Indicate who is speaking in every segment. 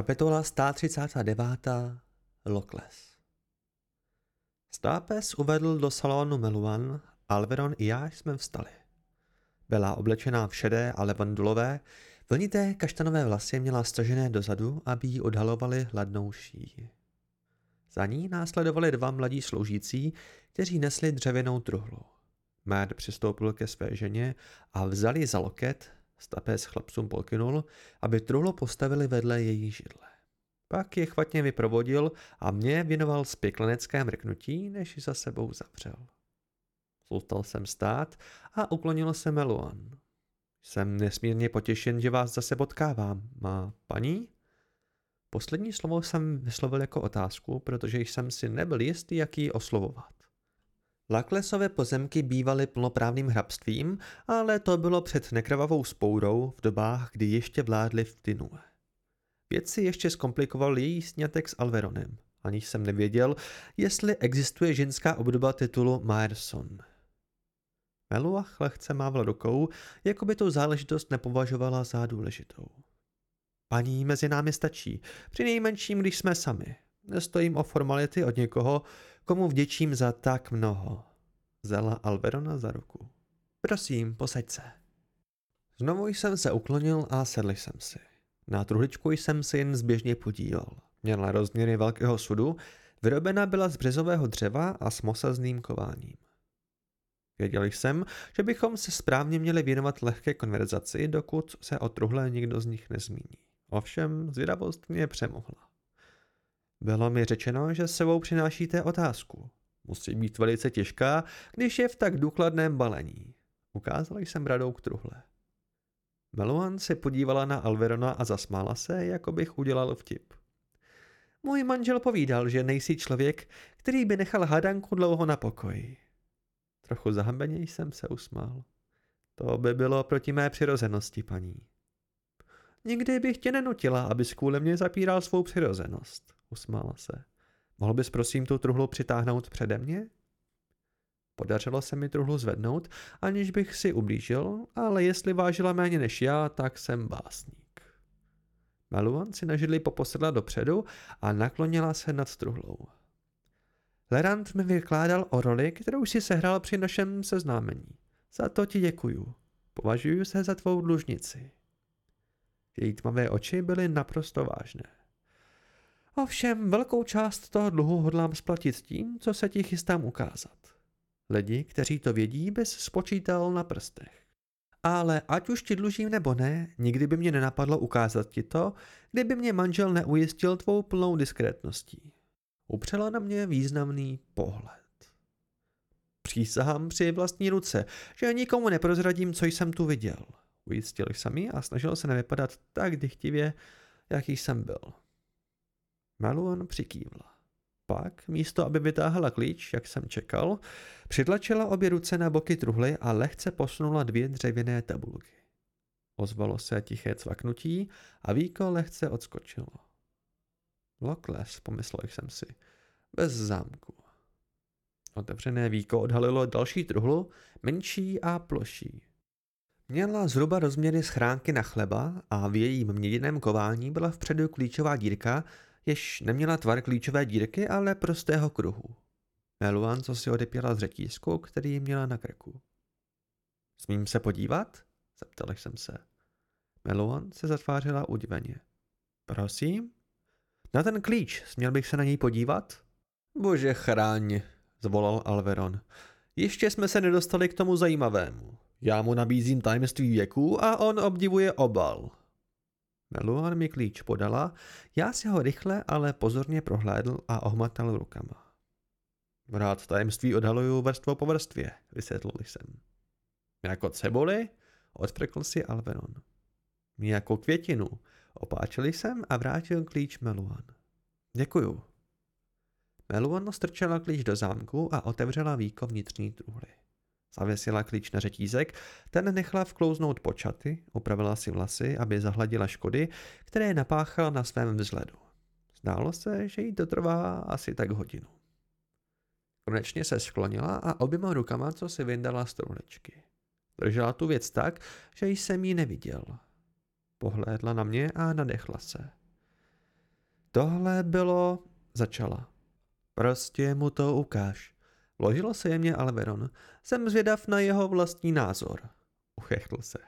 Speaker 1: Kapitola 139. Lokles Stápes uvedl do salonu Meluan, Alveron i já jsme vstali. Byla oblečená v šedé a levandulové, vlnité kaštanové vlasy měla stažené dozadu, aby jí odhalovaly hladnou. Za ní následovali dva mladí sloužící, kteří nesli dřevěnou truhlu. Méd přistoupil ke své ženě a vzali za loket, Stapés chlapcům pokynul, aby truhlo postavili vedle její židle. Pak je chvatně vyprovodil a mě věnoval spěklenecké mrknutí, než za sebou zavřel. Zůstal jsem stát a uklonil se Meluan. Jsem nesmírně potěšen, že vás zase potkávám. Má paní? Poslední slovo jsem vyslovil jako otázku, protože jsem si nebyl jistý, jak ji oslovovat. Laklesové pozemky bývaly plnoprávným hrabstvím, ale to bylo před nekrvavou spourou v dobách, kdy ještě vládli v Tinue. Věci ještě zkomplikoval její snětek s Alveronem, aniž jsem nevěděl, jestli existuje ženská obdoba titulu Myerson. Meluach lehce mávla rukou, jako by tu záležitost nepovažovala za důležitou. Paní mezi námi stačí, při nejmenším, když jsme sami. Nestojím o formality od někoho, komu vděčím za tak mnoho. Zela Alverona za ruku. Prosím, posaď se. Znovu jsem se uklonil a sedl jsem si. Na truhličku jsem se jen zběžně podíval. Měla rozměry velkého sudu, vyrobena byla z březového dřeva a s mosazným kováním. Věděl jsem, že bychom se správně měli věnovat lehké konverzaci, dokud se o truhle nikdo z nich nezmíní. Ovšem, zvědavost mě přemohla. Bylo mi řečeno, že s sebou přinášíte otázku. Musí být velice těžká, když je v tak důkladném balení. Ukázal jsem radou k truhle. Meluan se podívala na Alverona a zasmála se, jako bych udělal vtip. Můj manžel povídal, že nejsi člověk, který by nechal hadanku dlouho na pokoji. Trochu zahambeně jsem se usmál. To by bylo proti mé přirozenosti, paní. Nikdy bych tě nenutila, abys kvůli mě zapíral svou přirozenost, usmála se. Mohl bys prosím tu truhlu přitáhnout přede mě? Podařilo se mi truhlu zvednout, aniž bych si ublížil, ale jestli vážila méně než já, tak jsem básník. Maluan si na židli poposedla dopředu a naklonila se nad truhlou. Lerant mi vykládal o roli, kterou si sehrál při našem seznámení. Za to ti děkuju. Považuji se za tvou dlužnici. Její tmavé oči byly naprosto vážné. Ovšem velkou část toho dluhu hodlám splatit tím, co se ti chystám ukázat. Lidi, kteří to vědí, bys spočítal na prstech. Ale ať už ti dlužím nebo ne, nikdy by mě nenapadlo ukázat ti to, kdyby mě manžel neujistil tvou plnou diskrétností. Upřela na mě významný pohled. Přísahám při vlastní ruce, že nikomu neprozradím, co jsem tu viděl. Ujistil jsem ji a snažil se nevypadat tak dychtivě, jaký jsem byl. Maluan přikývla. Pak, místo aby vytáhla klíč, jak jsem čekal, přitlačila obě ruce na boky truhly a lehce posunula dvě dřevěné tabulky. Ozvalo se tiché cvaknutí a víko lehce odskočilo. Lokles, pomyslel jsem si, bez zámku. Otevřené víko odhalilo další truhlu, menší a ploší. Měla zhruba rozměry schránky na chleba a v jejím měděném kování byla vpředu klíčová dírka, jež neměla tvar klíčové dírky, ale prostého kruhu. Meluan co si odepěla z řetízku, který měla na krku. Smím se podívat? Zeptal jsem se. Meluan se zatvářila udiveně. Prosím? Na ten klíč, směl bych se na něj podívat? Bože chráň, zvolal Alveron. Ještě jsme se nedostali k tomu zajímavému. Já mu nabízím tajemství věku a on obdivuje obal. Meluan mi klíč podala, já si ho rychle, ale pozorně prohlédl a ohmatal rukama. Rád tajemství odhaluju vrstvo po vrstvě, vysvětlil jsem. Jako cebuli? Odfrkl si Alveron. Jako květinu, opáčil jsem a vrátil klíč Meluan. Děkuju. Meluan strčela klíč do zámku a otevřela víko vnitřní truhly. Zavěsila klíč na řetízek, ten nechala vklouznout počaty, upravila si vlasy, aby zahladila škody, které napáchala na svém vzhledu. Zdálo se, že jí to trvá asi tak hodinu. Konečně se sklonila a oběma rukama co si vyndala z truhličky. Držela tu věc tak, že jsem ji neviděl. Pohlédla na mě a nadechla se. Tohle bylo... začala. Prostě mu to ukáž. Vložilo se jemně Alveron. Jsem zvědav na jeho vlastní názor. Uchechtl se.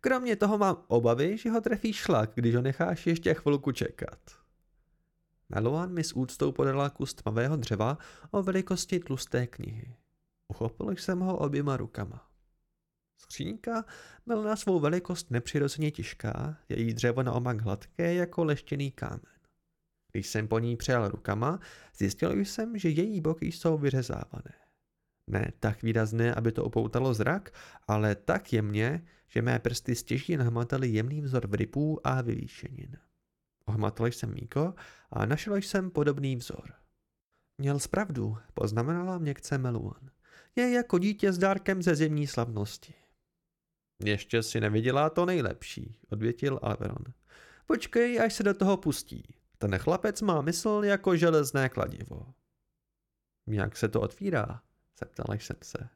Speaker 1: Kromě toho mám obavy, že ho trefí šlak, když ho necháš ještě chvilku čekat. Meluan mi s úctou podala kus tmavého dřeva o velikosti tlusté knihy. Uchopil jsem ho oběma rukama. Skřínka byla na svou velikost nepřirozeně těžká, její dřevo naopak hladké jako leštěný kámen. Když jsem po ní přejal rukama, zjistil jsem, že její boky jsou vyřezávané. Ne tak výrazné, aby to upoutalo zrak, ale tak jemně, že mé prsty stěží nahmataly jemný vzor vrypů a vyvýšenin. Ohmatal jsem míko a našel jsem podobný vzor. Měl zpravdu, poznamenala měkce Meluan. Je jako dítě s dárkem ze zimní slavnosti. Ještě si neviděla to nejlepší, odvětil Alveron. Počkej, až se do toho pustí. Ten chlapec má mysl jako železné kladivo. Jak se to otvírá? Zeptal jsem se.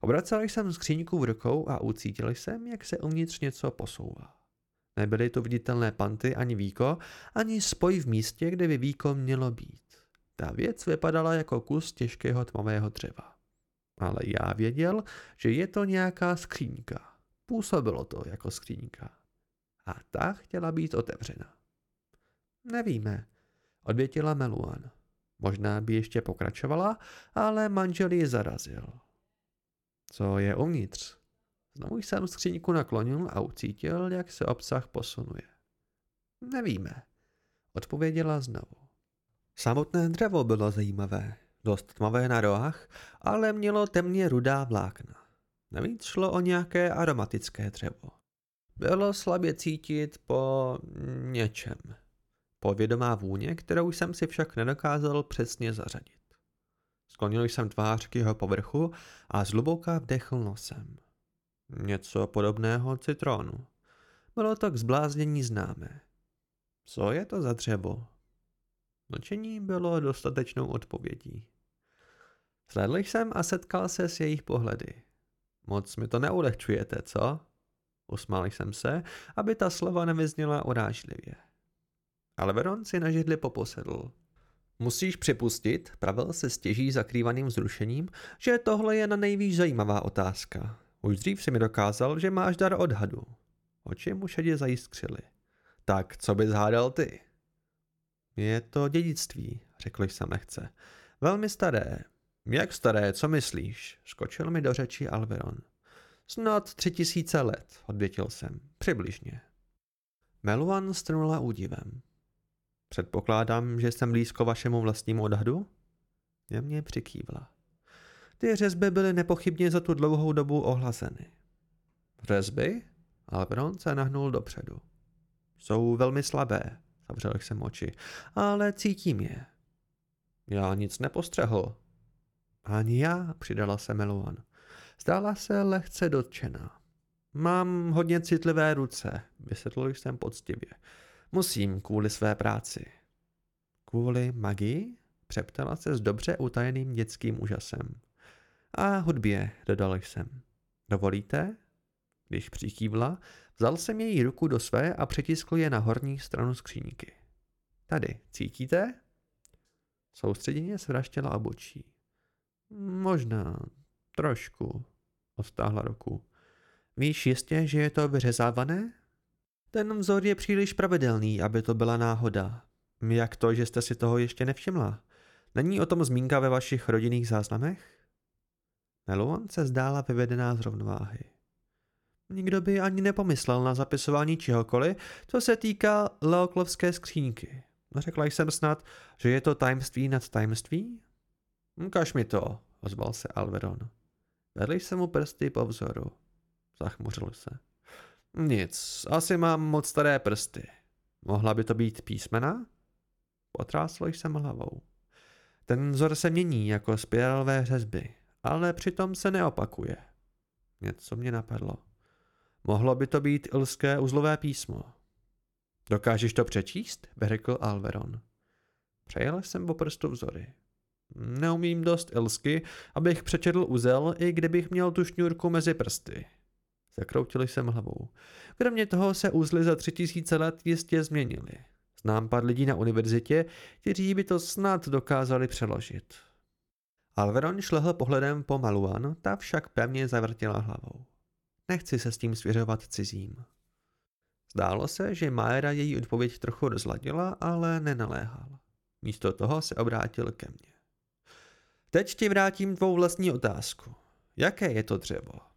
Speaker 1: Obracel jsem skříňku v rukou a ucítil jsem, jak se uvnitř něco posouvá. Nebyly to viditelné panty ani víko, ani spoj v místě, kde by víko mělo být. Ta věc vypadala jako kus těžkého tmavého dřeva. Ale já věděl, že je to nějaká skříňka. Působilo to jako skříňka. A ta chtěla být otevřena. Nevíme, odvětila Meluan. Možná by ještě pokračovala, ale manžel ji zarazil. Co je uvnitř? Znovu jsem skříňku naklonil a ucítil, jak se obsah posunuje. Nevíme, odpověděla znovu. Samotné dřevo bylo zajímavé, dost tmavé na rohách, ale mělo temně rudá vlákna. Navíc šlo o nějaké aromatické dřevo. Bylo slabě cítit po něčem. Povědomá vůně, kterou jsem si však nedokázal přesně zařadit. Sklonil jsem tvář k jeho povrchu a zhluboka vdechl nosem. Něco podobného citronu. Bylo to k zbláznění známé. Co je to za dřevo? Mlčení bylo dostatečnou odpovědí. Sledl jsem a setkal se s jejich pohledy. Moc mi to neulehčujete, co? Usmál jsem se, aby ta slova nevyzněla urážlivě. Ale Veron si na židli poposedl. Musíš připustit, pravil se stěží zakrývaným vzrušením, že tohle je na nejvíc zajímavá otázka. Už dřív si mi dokázal, že máš dar odhadu. Oči mu šedě zajiskřily. Tak, co bys hádal ty? Je to dědictví, řekl jsem lehce. Velmi staré. Jak staré, co myslíš? Skočil mi do řeči Alveron. Snad tři tisíce let, odvětil jsem. Přibližně. Meluan strnula údivem. Předpokládám, že jsem blízko vašemu vlastnímu odhadu? Já mě přikývla. Ty řezby byly nepochybně za tu dlouhou dobu ohlazeny. Řezby? Alberon se nahnul dopředu. Jsou velmi slabé, zavřel jsem oči, ale cítím je. Já nic nepostřehl. Ani já, přidala se Meluan. Zdála se lehce dotčená. Mám hodně citlivé ruce, vysvětlil jsem poctivě. Musím kvůli své práci. Kvůli magii? Přeptala se s dobře utajeným dětským úžasem. A hudbě, dodal jsem. Dovolíte? Když přikývla, vzal jsem její ruku do své a přitiskl je na horní stranu skříňky. Tady, cítíte? Soustředěně svraštěla obočí. Možná, trošku, ostáhla ruku. Víš jistě, že je to vyřezávané? Ten vzor je příliš pravidelný, aby to byla náhoda. Jak to, že jste si toho ještě nevšimla? Není o tom zmínka ve vašich rodinných záznamech? Meluan se zdála vyvedená z rovnováhy. Nikdo by ani nepomyslel na zapisování čehokoliv, co se týká Leoklovské skřínky. Řekla jsem snad, že je to tajemství nad tajemství? Ukaž mi to, ozval se Alveron. Vedl jsem mu prsty po vzoru. Zachmuřil se. Nic, asi mám moc staré prsty. Mohla by to být písmena? Potrásl jsem hlavou. Ten vzor se mění jako spirálové řezby ale přitom se neopakuje. Něco mě napadlo. Mohlo by to být ilské uzlové písmo. Dokážeš to přečíst? řekl Alveron. Přejel jsem po prstu vzory. Neumím dost ilsky, abych přečetl uzel, i kdybych měl tu šňůrku mezi prsty. Zakroutil jsem hlavou. Kromě toho se úzly za tři tisíce let jistě změnily. Znám pár lidí na univerzitě, kteří by to snad dokázali přeložit. Alveron šlehl pohledem po Maluan, ta však pevně zavrtěla hlavou. Nechci se s tím svěřovat cizím. Zdálo se, že Majera její odpověď trochu rozladila, ale nenaléhal. Místo toho se obrátil ke mně. Teď ti vrátím tvou vlastní otázku. Jaké je to dřevo?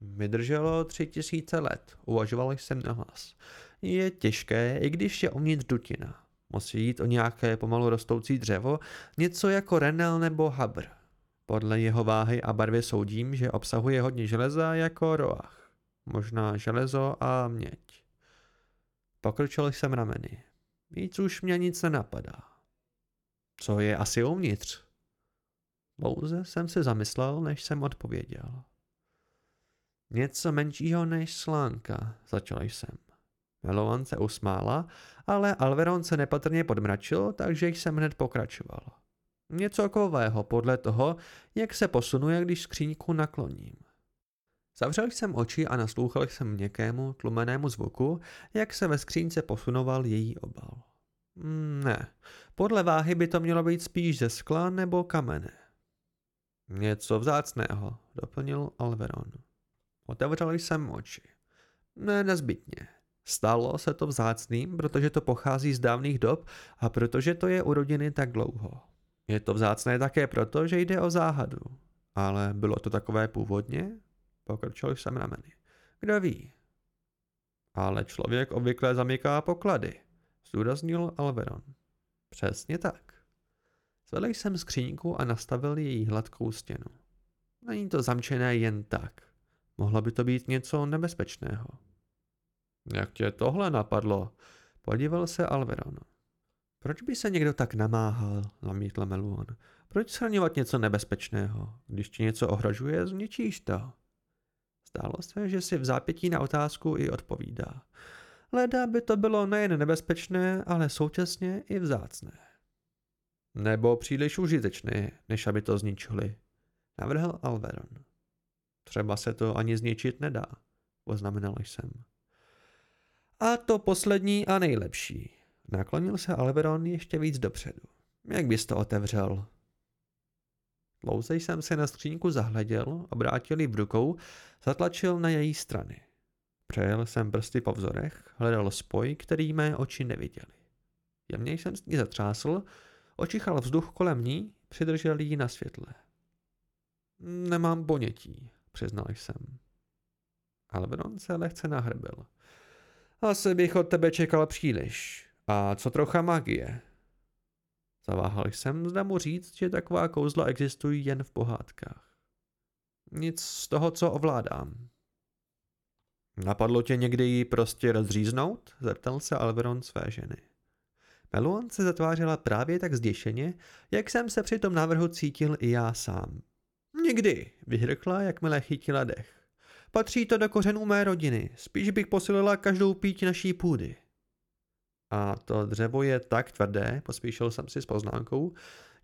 Speaker 1: Vydrželo tři tisíce let, uvažoval jsem na hlas. Je těžké, i když je uvnitř dutina. Musí jít o nějaké pomalu rostoucí dřevo, něco jako renel nebo habr. Podle jeho váhy a barvy soudím, že obsahuje hodně železa jako roach. Možná železo a měď. Pokrčil jsem rameny. Víc už mě nic nenapadá. Co je asi uvnitř? Dlouze jsem se zamyslel, než jsem odpověděl. Něco menšího než slánka, začal jsem. Melovan se usmála, ale Alveron se nepatrně podmračil, takže jsem hned pokračoval. Něco kového podle toho, jak se posunuje, když skříňku nakloním. Zavřel jsem oči a naslouchal jsem měkkému, tlumenému zvuku, jak se ve skřínce posunoval její obal. Hmm, ne, podle váhy by to mělo být spíš ze skla nebo kamene. Něco vzácného, doplnil Alveron. Otevřel jsem oči. Ne nezbytně. Stalo se to vzácným, protože to pochází z dávných dob a protože to je u rodiny tak dlouho. Je to vzácné také proto, že jde o záhadu. Ale bylo to takové původně? Pokrčil jsem rameny. Kdo ví? Ale člověk obvykle zamyká poklady, zdůraznil Alveron. Přesně tak. Zvedl jsem skříňku a nastavil její hladkou stěnu. Není to zamčené jen tak. Mohlo by to být něco nebezpečného. Jak tě tohle napadlo? Podíval se Alveron. Proč by se někdo tak namáhal, namítl Meluon. Proč schraňovat něco nebezpečného? Když ti něco ohrožuje, zničíš to. Zdálo se, že si v zápětí na otázku i odpovídá. Leda by to bylo nejen nebezpečné, ale současně i vzácné. Nebo příliš užitečné, než aby to zničili, navrhl Alveron. Třeba se to ani zničit nedá, poznamenal jsem. A to poslední a nejlepší. Naklonil se Alveron ještě víc dopředu. Jak bys to otevřel? Dlouze jsem se na skříňku zahleděl, obrátil ji v rukou, zatlačil na její strany. Přejel jsem prsty po vzorech, hledal spoj, který mé oči neviděly. Jemně jsem s ní zatřásl, očichal vzduch kolem ní, přidržel ji na světle. Nemám ponětí, přiznal jsem. Alveron se lehce nahrbil. Asi bych od tebe čekal příliš. A co trocha magie? Zaváhal jsem, zda mu říct, že taková kouzla existují jen v pohádkách. Nic z toho, co ovládám. Napadlo tě někdy ji prostě rozříznout? Zeptal se Alveron své ženy. Meluan se zatvářela právě tak zděšeně, jak jsem se při tom návrhu cítil i já sám. Nikdy, vyhrkla, jakmile chytila dech. Patří to do kořenů mé rodiny, spíš bych posilila každou píť naší půdy. A to dřevo je tak tvrdé, pospíšil jsem si s poznámkou,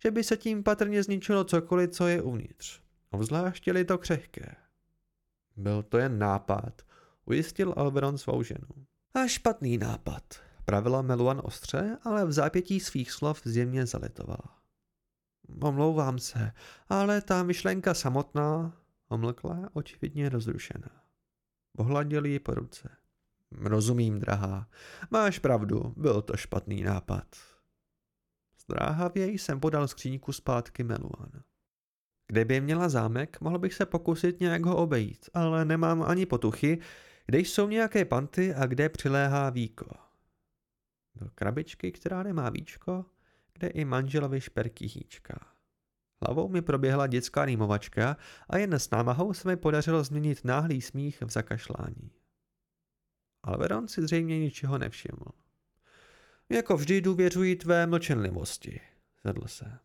Speaker 1: že by se tím patrně zničilo cokoliv, co je uvnitř. Obzvláště to křehké. Byl to jen nápad, ujistil Alberon svou ženu. A špatný nápad, pravila Meluan ostře, ale v zápětí svých slov zjemně zalitovala. Omlouvám se, ale ta myšlenka samotná, omlkla, očividně rozrušená. Pohladil ji po ruce. Rozumím, drahá. Máš pravdu, byl to špatný nápad. Zdráhavě jsem podal skříňku zpátky Meluan. Kdyby měla zámek, mohl bych se pokusit nějak ho obejít, ale nemám ani potuchy, kde jsou nějaké panty a kde přiléhá víko. Do krabičky, která nemá víčko, kde i manželovi šperky hýčka. Hlavou mi proběhla dětská rýmovačka a jen s námahou se mi podařilo změnit náhlý smích v zakašlání. Alveron si zřejmě ničeho nevšiml. Jako vždy důvěřuji tvé mlčenlivosti, zvedl se.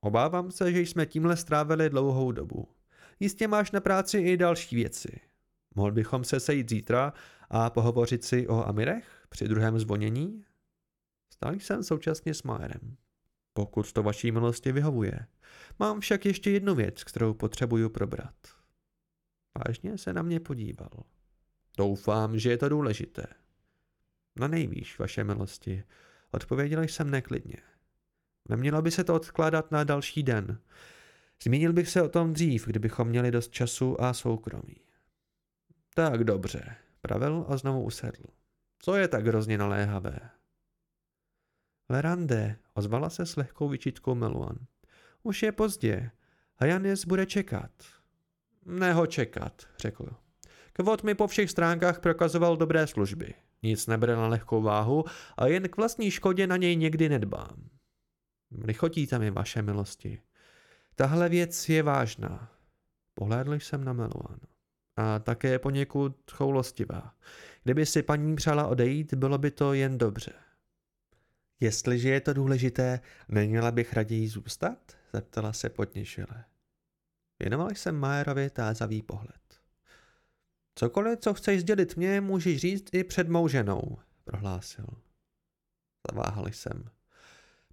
Speaker 1: Obávám se, že jsme tímhle strávili dlouhou dobu. Jistě máš na práci i další věci. Mohl bychom se sejít zítra a pohovořit si o Amirech při druhém zvonění? Stál jsem současně s Majerem. Pokud to vaší milosti vyhovuje. Mám však ještě jednu věc, kterou potřebuju probrat. Vážně se na mě podíval. Doufám, že je to důležité. Na nejvýš, vaše milosti, odpověděl jsem neklidně. Nemělo by se to odkládat na další den. Zmínil bych se o tom dřív, kdybychom měli dost času a soukromí. Tak dobře, pravil a znovu usedl. Co je tak hrozně naléhavé?
Speaker 2: Lerande, ozvala se s lehkou vyčítkou Meluan. Už je pozdě a Janis bude čekat.
Speaker 1: Neho čekat, řekl. Kvot mi po všech stránkách prokazoval dobré služby. Nic nebere na lehkou váhu a jen k vlastní škodě na něj někdy nedbám. Lichotíte mi, vaše milosti. Tahle věc je vážná. Pohlédl jsem na Meluan. A také poněkud choulostivá. Kdyby si paní přála odejít, bylo by to jen dobře. Jestliže je to důležité, neměla bych raději zůstat? Zeptala se potněšile. Věnoval jsem Majerovi tázavý pohled. Cokoliv, co chceš sdělit mě, můžeš říct i před mou ženou, prohlásil. Zaváhal jsem.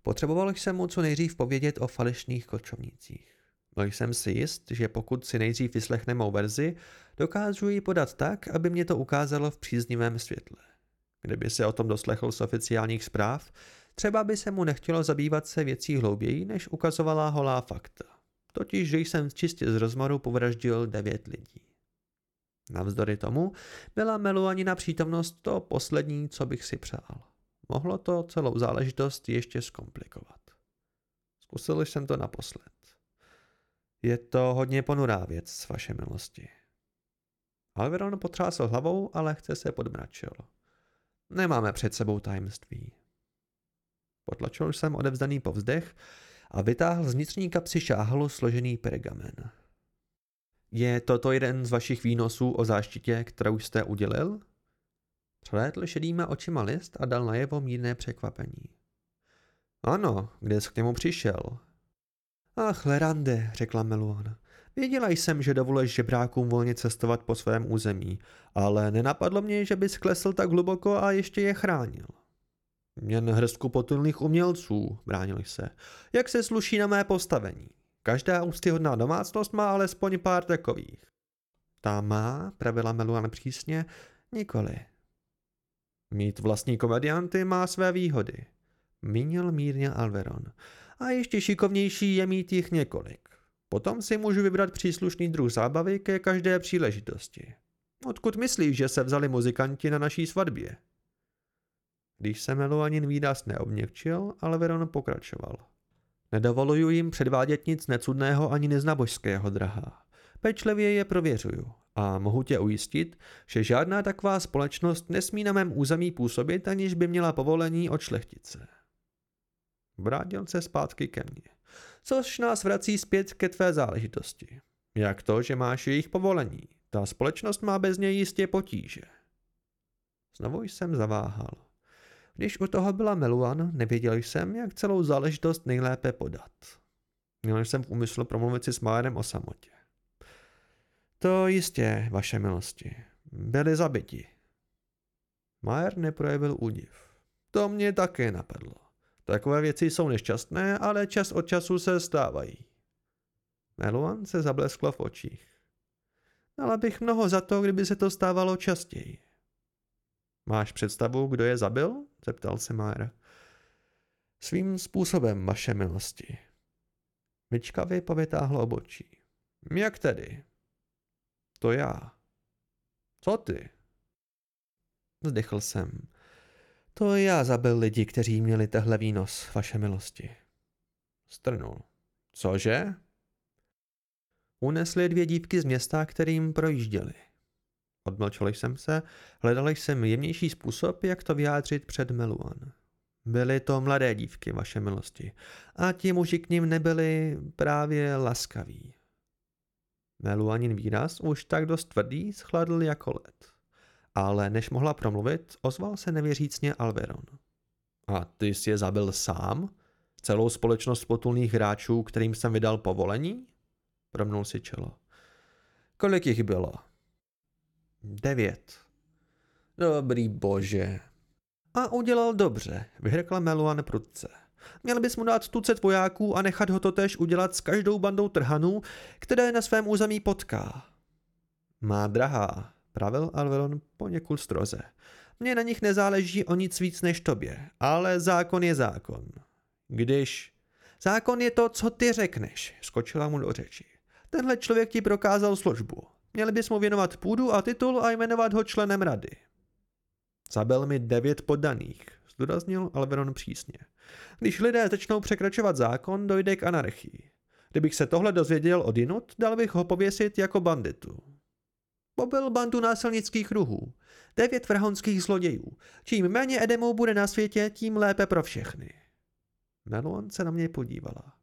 Speaker 1: Potřeboval jsem mu co nejdřív povědět o falešných kočovnících. Byl jsem si jist, že pokud si nejdřív vyslechne mou verzi, dokážu ji podat tak, aby mě to ukázalo v příznivém světle. Kdyby se o tom doslechl z oficiálních zpráv, třeba by se mu nechtělo zabývat se věcí hlouběji, než ukazovala holá fakta. Totiž, že jsem čistě z rozmaru povraždil devět lidí. Navzdory tomu byla Meluanina přítomnost to poslední, co bych si přál. Mohlo to celou záležitost ještě zkomplikovat. Zkusil jsem to naposled. Je to hodně ponurá věc, s vaše milosti. Alveron potřásl hlavou a lehce se podmračil. Nemáme před sebou tajemství. Potlačil jsem odevzdaný povzdech a vytáhl z vnitřní kapsy šáhlu složený pergamen. Je toto jeden z vašich výnosů o záštitě, kterou jste udělil? Přelétl šedýma očima list a dal najevo mírné překvapení. Ano, kde jsi k němu přišel? Ach, Lerande, řekla Meluana. Věděla jsem, že dovoluješ žebrákům volně cestovat po svém území, ale nenapadlo mě, že bys klesl tak hluboko a ještě je chránil. Jen hrstku potulných umělců, bránil se. Jak se sluší na mé postavení? Každá úctyhodná domácnost má alespoň pár takových. Ta má, pravila Meluan přísně, nikoli. Mít vlastní komedianty má své výhody, mínil mírně Alveron. A ještě šikovnější je mít jich několik. Potom si můžu vybrat příslušný druh zábavy ke každé příležitosti. Odkud myslíš, že se vzali muzikanti na naší svatbě? Když se Meluanin výraz neobněkčil, Alveron pokračoval. Nedovoluju jim předvádět nic necudného ani neznabožského, drahá. Pečlivě je prověřuju a mohu tě ujistit, že žádná taková společnost nesmí na mém území působit, aniž by měla povolení od šlechtice. Vrátil se zpátky ke mně, což nás vrací zpět ke tvé záležitosti. Jak to, že máš jejich povolení? Ta společnost má bez něj jistě potíže. Znovu jsem zaváhal. Když u toho byla Meluan, nevěděl jsem, jak celou záležitost nejlépe podat. Měl jsem v úmyslu promluvit si s Májerem o samotě. To jistě, vaše milosti. Byli zabiti. Majer neprojevil údiv. To mě také napadlo. Takové věci jsou nešťastné, ale čas od času se stávají. Meluan se zablesklo v očích. Dala bych mnoho za to, kdyby se to stávalo častěji. Máš představu, kdo je zabil? zeptal se Majer. Svým způsobem, vaše milosti. Vyčkavě povytáhl obočí. Jak tedy? To já. Co ty? Zdychl jsem. To já zabil lidi, kteří měli tehle výnos, vaše milosti. Strnul. Cože? Unesli dvě dívky z města, kterým projížděli. Odmlčel jsem se, hledal jsem jemnější způsob, jak to vyjádřit před Meluan. Byly to mladé dívky, vaše milosti, a ti muži k ním nebyli právě laskaví. Meluanin výraz, už tak dost tvrdý, schladl jako led. Ale než mohla promluvit, ozval se nevěřícně Alveron. A ty jsi je zabil sám? Celou společnost potulných hráčů, kterým jsem vydal povolení? Promnul si čelo. Kolik jich bylo? Devět. Dobrý bože. A udělal dobře, vyhrkla Meluan prudce. Měl bys mu dát tucet vojáků a nechat ho totéž udělat s každou bandou trhanů, které na svém území potká. Má drahá, pravil Alveron poněkud stroze.
Speaker 2: Mně na nich nezáleží o nic víc než tobě, ale zákon je zákon. Když... Zákon je to, co ty řekneš, skočila mu do řeči. Tenhle člověk ti prokázal službu. Měli bys mu věnovat půdu a titul a jmenovat ho členem rady. Zabil mi devět poddaných, zdůraznil Alveron přísně. Když lidé začnou překračovat zákon, dojde k anarchii. Kdybych se tohle dozvěděl od jinut, dal bych ho pověsit jako banditu. Pobyl bandu násilnických kruhů. Devět vrhonských zlodějů. Čím méně Edemů bude na světě, tím lépe pro všechny. Melon se na mě podívala.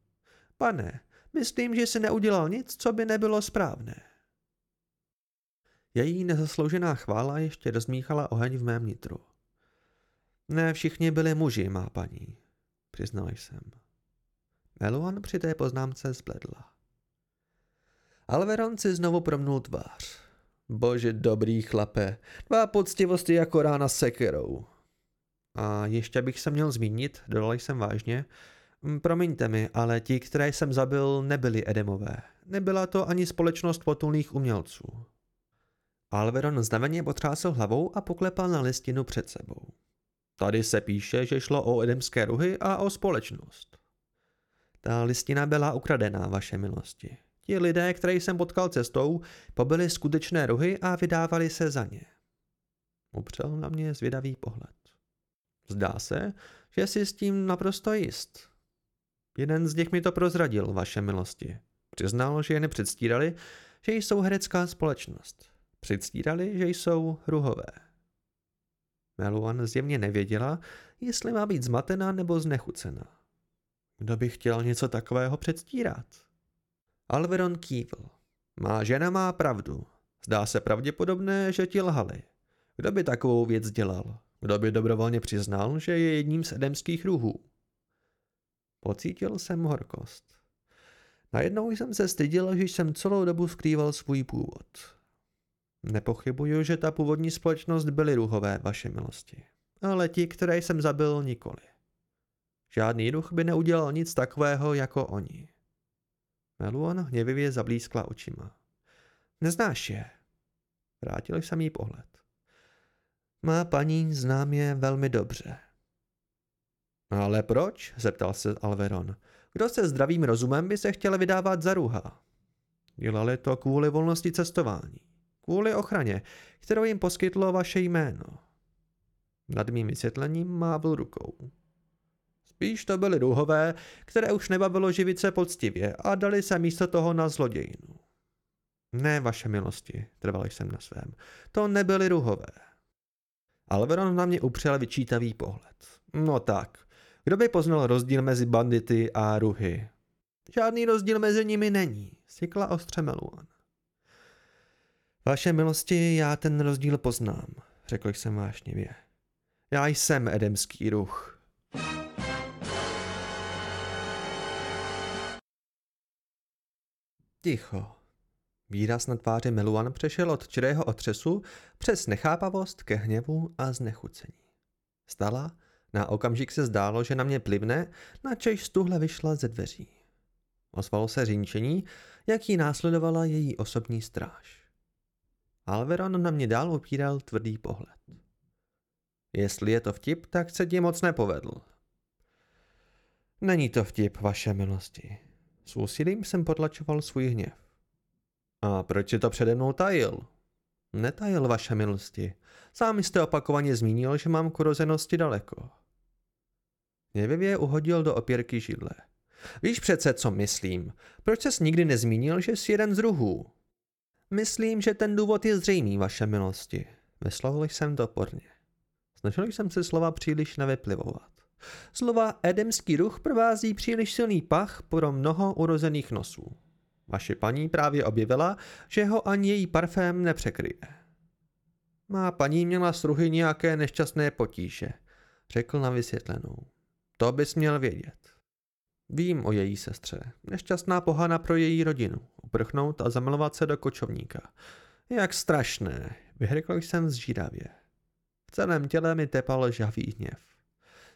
Speaker 2: Pane, myslím, že jsi neudělal nic, co by nebylo správné. Její nezasloužená chvála ještě rozmíchala oheň v mém nitru. Ne všichni byli muži, má paní, přiznal jsem. Meluan při té poznámce zbledla. Alveron si znovu promnul tvář. Bože dobrý chlape, dva poctivosti jako rána sekerou. A ještě bych se měl zmínit, dodal jsem vážně, promiňte mi, ale ti, které jsem zabil, nebyli Edemové. Nebyla to ani společnost potulných umělců. Alveron znaveně potřásl hlavou a poklepal na listinu před sebou. Tady se píše, že šlo o edemské ruhy a o společnost. Ta listina byla ukradená, vaše milosti. Ti lidé, které jsem potkal cestou, pobyli skutečné ruhy a vydávali se za ně. Upřel na mě zvědavý pohled. Zdá se, že si s tím naprosto jist. Jeden z nich mi to prozradil, vaše milosti. Přiznal, že je nepředstírali, že jsou herecká společnost. Předstírali, že jsou ruhové. Meluan zjevně nevěděla, jestli má být zmatená nebo znechucená. Kdo by chtěl něco takového předstírat? Alveron kývl. Má žena má pravdu. Zdá se pravděpodobné, že ti lhali. Kdo by takovou věc dělal? Kdo by dobrovolně přiznal, že je jedním z edemských ruhů? Pocítil jsem horkost. Najednou jsem se styděl, že jsem celou dobu skrýval svůj původ. Nepochybuju, že ta původní společnost byly ruhové, vaše milosti. Ale ti, které jsem zabil, nikoli. Žádný duch by neudělal nic takového jako oni. Meluan hněvivě zablískla očima. Neznáš je? Vrátil jsem jí pohled. Má paní znám je velmi dobře. Ale proč? zeptal se Alveron. Kdo se zdravým rozumem by se chtěl vydávat za ruha? Dělali to kvůli volnosti cestování. Kvůli ochraně, kterou jim poskytlo vaše jméno. Nad mým vysvětlením mávl rukou. Spíš to byly duhové, které už nebavilo živit se poctivě a dali se místo toho na zlodějinu. Ne, vaše milosti, trval jsem na svém. To nebyly ruhové. Alveron na mě upřel vyčítavý pohled. No tak, kdo by poznal rozdíl mezi bandity a ruhy? Žádný rozdíl mezi nimi není, sykla ostře. Vaše milosti, já ten rozdíl poznám, řekl jsem vášnivě. Já jsem edemský ruch. Ticho. Výraz na tváři Meluan přešel od čirého otřesu přes nechápavost ke hněvu a znechucení. Stala, na okamžik se zdálo, že na mě plivne, načež stuhle vyšla ze dveří. Ozvalo se řínčení, jak jí následovala její osobní stráž. Alveron na mě dál upíral tvrdý pohled. Jestli je to vtip, tak se ti moc nepovedl. Není to vtip, vaše milosti. S úsilím jsem potlačoval svůj hněv. A proč si to přede mnou tajil? Netajil, vaše milosti. Sám jste opakovaně zmínil, že mám k urozenosti daleko. Hněvivě uhodil do opěrky židle. Víš přece, co myslím. Proč ses nikdy nezmínil, že jsi jeden z druhů? Myslím, že ten důvod je zřejmý, vaše milosti. Vyslovil jsem toporně. Snažil jsem se slova příliš nevyplivovat. Slova edemský ruch provází příliš silný pach pro mnoho urozených nosů. Vaše paní právě objevila, že ho ani její parfém nepřekryje. Má paní měla s nějaké nešťastné potíže, řekl na vysvětlenou. To bys měl vědět. Vím o její sestře. Nešťastná pohana pro její rodinu. Uprchnout a zamilovat se do kočovníka. Jak strašné, vyhrkl jsem zžíravě. V celém těle mi tepal žavý hněv.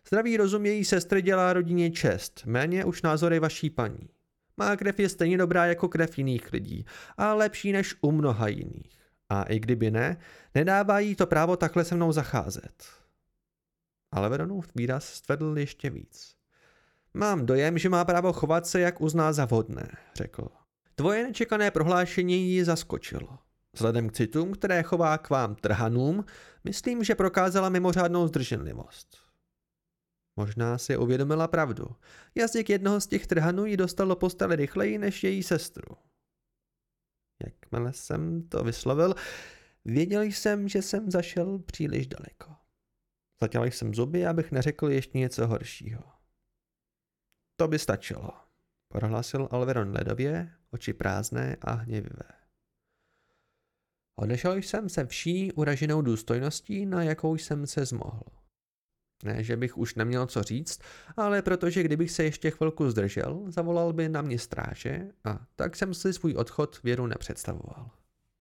Speaker 2: Zdravý rozum její sestry dělá rodině čest, méně už názory vaší paní. Má krev je stejně dobrá jako krev jiných lidí a lepší než u mnoha jiných. A i kdyby ne, nedává jí to právo takhle se mnou zacházet. Ale Veronův výraz stvedl ještě víc. Mám dojem, že má právo chovat se, jak uzná za vhodné, řekl. Tvoje nečekané prohlášení ji zaskočilo. Vzhledem k citům, které chová k vám trhanům, myslím, že prokázala mimořádnou zdrženlivost. Možná si uvědomila pravdu. Jazyk jednoho z těch trhanů ji dostal do postele rychleji než její sestru. Jakmile jsem to vyslovil, věděl jsem, že jsem zašel příliš daleko. Zatěl jsem zuby, abych neřekl ještě něco horšího. To by stačilo, prohlásil Alveron ledově, oči prázdné a hněvivé. Odešel jsem se vší uraženou důstojností, na jakou jsem se zmohl. Ne, že bych už neměl co říct, ale protože kdybych se ještě chvilku zdržel, zavolal by na mě stráže a tak jsem si svůj odchod věru nepředstavoval.